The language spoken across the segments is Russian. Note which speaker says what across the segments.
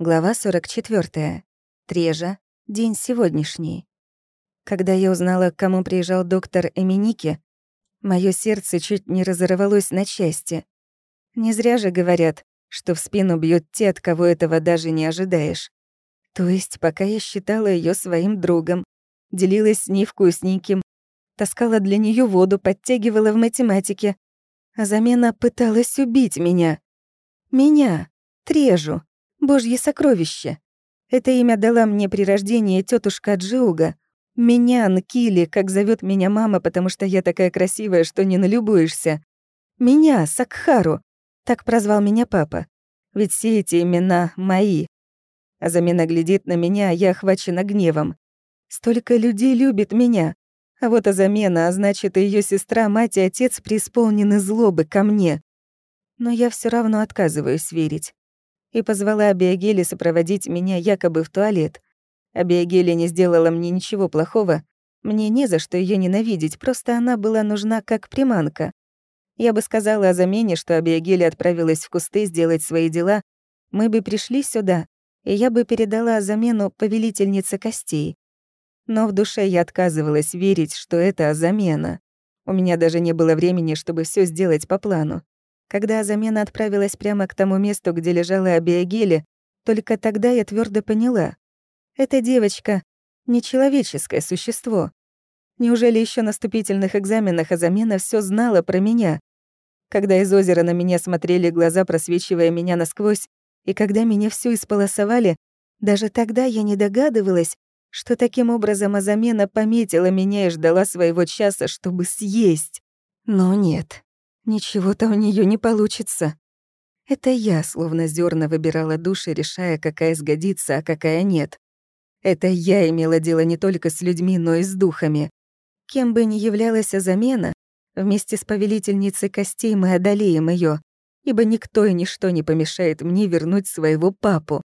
Speaker 1: Глава 44. Трежа. День сегодняшний. Когда я узнала, к кому приезжал доктор Эминики, мое сердце чуть не разорвалось на части. Не зря же говорят, что в спину бьют те, от кого этого даже не ожидаешь. То есть, пока я считала ее своим другом, делилась с ней вкусненьким, таскала для нее воду, подтягивала в математике, а замена пыталась убить меня. Меня, Трежу, Божье сокровище. Это имя дала мне при рождении тетушка Джиуга. Меня, Нкили, как зовет меня мама, потому что я такая красивая, что не налюбуешься. Меня, Сакхару. Так прозвал меня папа. Ведь все эти имена мои. А замена глядит на меня, я охвачена гневом. Столько людей любит меня. А вот Азамена, а значит, и ее сестра, мать и отец преисполнены злобы ко мне. Но я все равно отказываюсь верить и позвала Абиагели сопроводить меня якобы в туалет. Абиагели не сделала мне ничего плохого. Мне не за что ее ненавидеть, просто она была нужна как приманка. Я бы сказала о замене, что Абиагели отправилась в кусты сделать свои дела. Мы бы пришли сюда, и я бы передала замену повелительнице костей. Но в душе я отказывалась верить, что это замена. У меня даже не было времени, чтобы все сделать по плану. Когда замена отправилась прямо к тому месту, где лежала Абиагели, только тогда я твердо поняла. Эта девочка — нечеловеческое существо. Неужели еще на вступительных экзаменах Азамена все знала про меня? Когда из озера на меня смотрели глаза, просвечивая меня насквозь, и когда меня всю исполосовали, даже тогда я не догадывалась, что таким образом Азамена пометила меня и ждала своего часа, чтобы съесть. Но нет. Ничего-то у нее не получится. Это я, словно зерна, выбирала души, решая, какая сгодится, а какая нет. Это я имела дело не только с людьми, но и с духами. Кем бы ни являлась замена, вместе с повелительницей костей мы одолеем ее, ибо никто и ничто не помешает мне вернуть своего папу.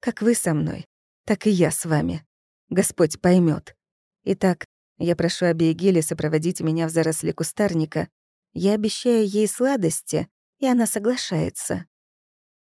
Speaker 1: Как вы со мной, так и я с вами. Господь поймет. Итак, я прошу Абиегели сопроводить меня в заросли кустарника, я обещаю ей сладости, и она соглашается.